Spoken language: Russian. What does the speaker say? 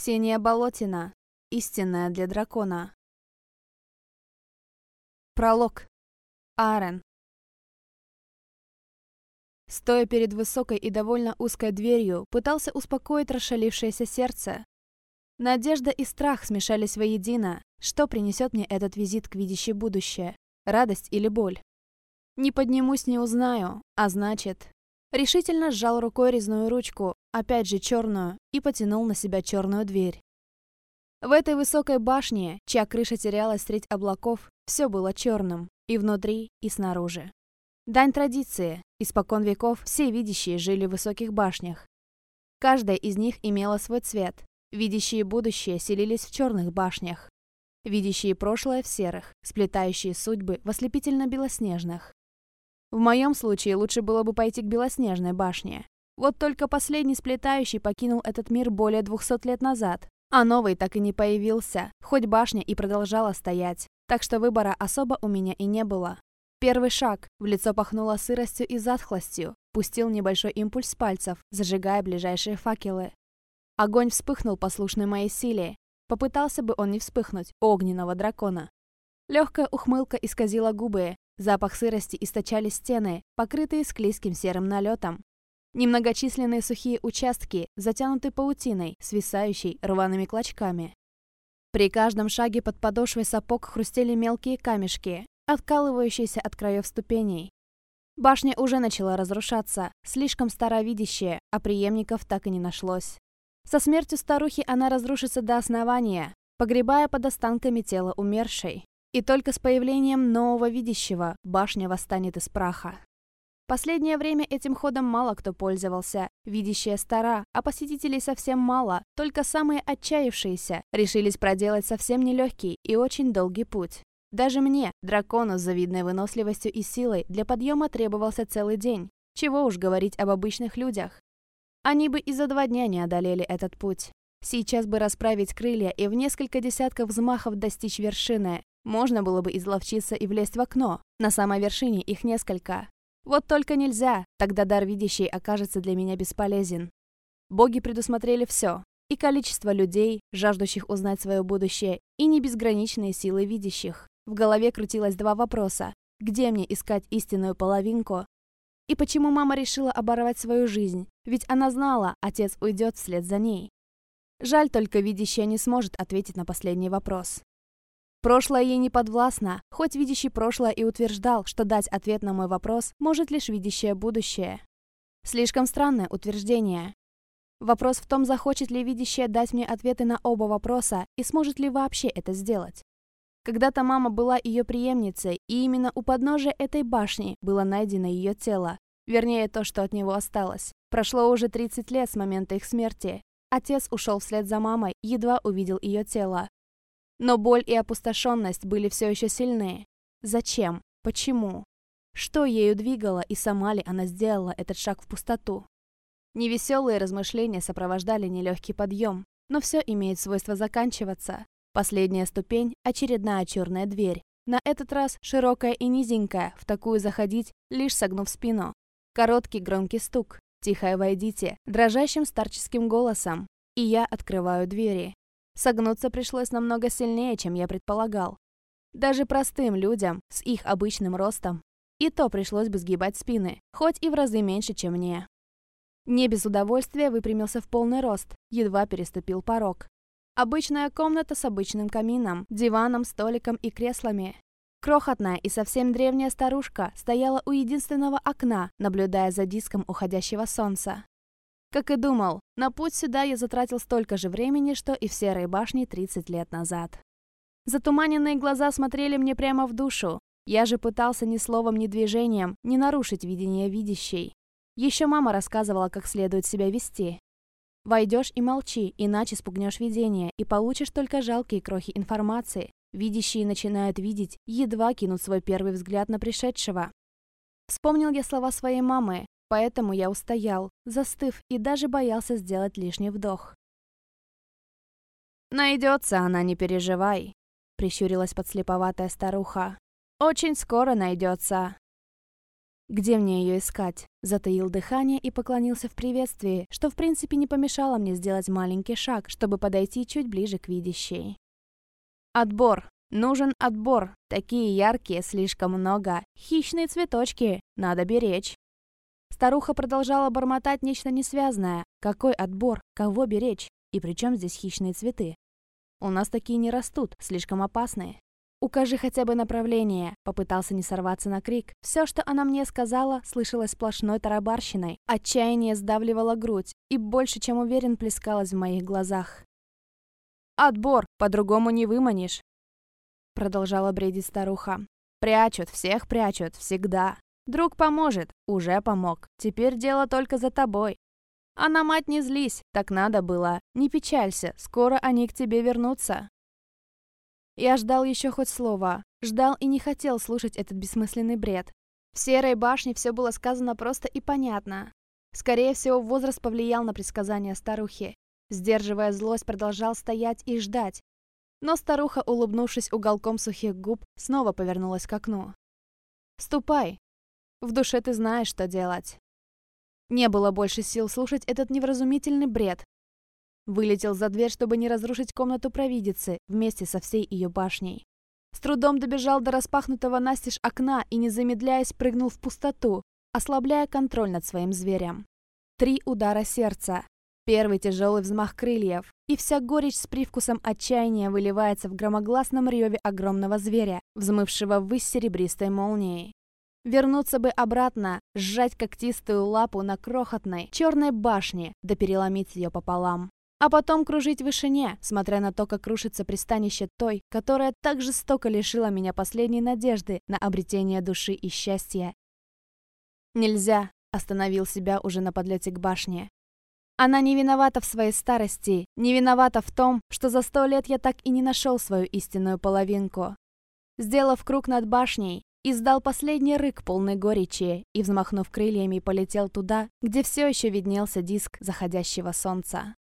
Ксения Болотина. Истинная для дракона. Пролог. Арен. Стоя перед высокой и довольно узкой дверью, пытался успокоить расшалившееся сердце. Надежда и страх смешались воедино. Что принесет мне этот визит к видящей будущее? Радость или боль? Не поднимусь, не узнаю, а значит... Решительно сжал рукой резную ручку, опять же черную, и потянул на себя черную дверь. В этой высокой башне, чья крыша терялась средь облаков, все было черным, и внутри, и снаружи. Дань традиции. Испокон веков все видящие жили в высоких башнях. Каждая из них имела свой цвет. Видящие будущее селились в черных башнях. Видящие прошлое в серых, сплетающие судьбы в ослепительно-белоснежных. В моем случае лучше было бы пойти к Белоснежной башне. Вот только последний сплетающий покинул этот мир более 200 лет назад, а новый так и не появился, хоть башня и продолжала стоять, так что выбора особо у меня и не было. Первый шаг, в лицо пахнуло сыростью и затхлостью, пустил небольшой импульс пальцев, зажигая ближайшие факелы. Огонь вспыхнул послушной моей силе. Попытался бы он не вспыхнуть, огненного дракона. Легкая ухмылка исказила губы, Запах сырости источали стены, покрытые склизким серым налетом. Немногочисленные сухие участки, затянуты паутиной, свисающей рваными клочками. При каждом шаге под подошвой сапог хрустели мелкие камешки, откалывающиеся от краев ступеней. Башня уже начала разрушаться, слишком старовидящая, а преемников так и не нашлось. Со смертью старухи она разрушится до основания, погребая под останками тело умершей. И только с появлением нового видящего башня восстанет из праха. Последнее время этим ходом мало кто пользовался. Видящая стара, а посетителей совсем мало, только самые отчаявшиеся решились проделать совсем нелегкий и очень долгий путь. Даже мне, дракону с завидной выносливостью и силой, для подъема требовался целый день. Чего уж говорить об обычных людях. Они бы и за два дня не одолели этот путь. Сейчас бы расправить крылья и в несколько десятков взмахов достичь вершины, можно было бы изловчиться и влезть в окно. На самой вершине их несколько. Вот только нельзя, тогда дар видящий окажется для меня бесполезен. Боги предусмотрели все. И количество людей, жаждущих узнать свое будущее, и не безграничные силы видящих. В голове крутилось два вопроса. Где мне искать истинную половинку? И почему мама решила оборвать свою жизнь? Ведь она знала, отец уйдет вслед за ней. Жаль только видящая не сможет ответить на последний вопрос. Прошлое ей не подвластно, хоть видящий прошлое и утверждал, что дать ответ на мой вопрос может лишь видящее будущее. Слишком странное утверждение. Вопрос в том, захочет ли видящее дать мне ответы на оба вопроса и сможет ли вообще это сделать. Когда-то мама была ее преемницей, и именно у подножия этой башни было найдено ее тело, вернее то, что от него осталось. Прошло уже 30 лет с момента их смерти. Отец ушел вслед за мамой, едва увидел ее тело. Но боль и опустошенность были все еще сильны. Зачем? Почему? Что ею двигало и сама ли она сделала этот шаг в пустоту? Невеселые размышления сопровождали нелегкий подъем, но все имеет свойство заканчиваться. Последняя ступень – очередная черная дверь. На этот раз широкая и низенькая, в такую заходить, лишь согнув спину. Короткий громкий стук. «Тихо войдите», дрожащим старческим голосом. И я открываю двери. Согнуться пришлось намного сильнее, чем я предполагал. Даже простым людям с их обычным ростом и то пришлось бы сгибать спины, хоть и в разы меньше, чем мне. Не без удовольствия выпрямился в полный рост, едва переступил порог. Обычная комната с обычным камином, диваном, столиком и креслами. Крохотная и совсем древняя старушка стояла у единственного окна, наблюдая за диском уходящего солнца. Как и думал, на путь сюда я затратил столько же времени, что и в Серой башне 30 лет назад. Затуманенные глаза смотрели мне прямо в душу. Я же пытался ни словом, ни движением не нарушить видение видящей. Еще мама рассказывала, как следует себя вести. Войдешь и молчи, иначе спугнешь видение и получишь только жалкие крохи информации. Видящие начинают видеть, едва кинут свой первый взгляд на пришедшего. Вспомнил я слова своей мамы, Поэтому я устоял, застыв и даже боялся сделать лишний вдох. «Найдется она, не переживай», — прищурилась подслеповатая старуха. «Очень скоро найдется». Где мне ее искать? Затаил дыхание и поклонился в приветствии, что в принципе не помешало мне сделать маленький шаг, чтобы подойти чуть ближе к видящей. Отбор. Нужен отбор. Такие яркие, слишком много. Хищные цветочки. Надо беречь. Старуха продолжала бормотать нечто несвязное. Какой отбор? Кого беречь? И при чем здесь хищные цветы? У нас такие не растут, слишком опасные. «Укажи хотя бы направление», — попытался не сорваться на крик. Все, что она мне сказала, слышалось сплошной тарабарщиной. Отчаяние сдавливало грудь, и больше, чем уверен, плескалось в моих глазах. «Отбор, по-другому не выманишь», — продолжала бредить старуха. «Прячут, всех прячут, всегда. Друг поможет, уже помог. Теперь дело только за тобой. А на мать не злись, так надо было. Не печалься, скоро они к тебе вернутся». Я ждал еще хоть слова. Ждал и не хотел слушать этот бессмысленный бред. В Серой башне все было сказано просто и понятно. Скорее всего, возраст повлиял на предсказания старухи. Сдерживая злость, продолжал стоять и ждать. Но старуха, улыбнувшись уголком сухих губ, снова повернулась к окну. «Ступай. В душе ты знаешь, что делать». Не было больше сил слушать этот невразумительный бред, Вылетел за дверь, чтобы не разрушить комнату провидицы вместе со всей ее башней. С трудом добежал до распахнутого настежь окна и, не замедляясь, прыгнул в пустоту, ослабляя контроль над своим зверем. Три удара сердца. Первый тяжелый взмах крыльев, и вся горечь с привкусом отчаяния выливается в громогласном реве огромного зверя, взмывшего ввысь серебристой молнией. Вернуться бы обратно, сжать когтистую лапу на крохотной черной башне, да переломить ее пополам а потом кружить в вышине, смотря на то, как рушится пристанище той, которая так жестоко лишила меня последней надежды на обретение души и счастья. «Нельзя», — остановил себя уже на подлете к башне. Она не виновата в своей старости, не виновата в том, что за сто лет я так и не нашел свою истинную половинку. Сделав круг над башней, издал последний рык полной горечи и, взмахнув крыльями, полетел туда, где все еще виднелся диск заходящего солнца.